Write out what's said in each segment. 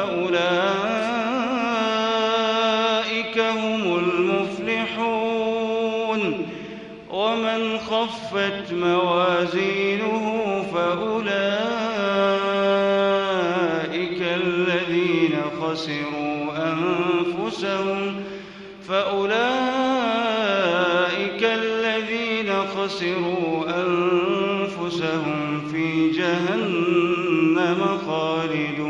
فأولئك هم المفلحون. ومن خفت موازينه فأولئك الذين خسروا أنفسهم. فأولئك الذين خسروا أنفسهم في جهنم خالدون.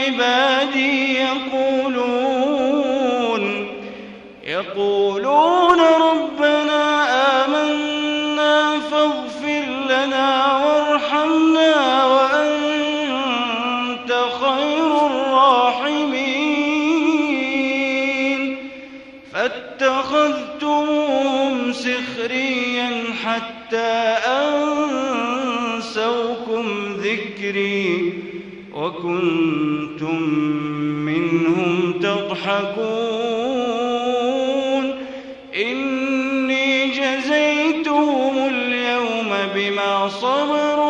عبادي يقولون يقولون ربنا آمنا فاغفر لنا وارحمنا وأنت خير الراحمين. فاتخذتموهم سخريا حتى أنسوكم ذكري. وكنتم منهم تضحكون. إني جزيتهم اليوم بما صبروا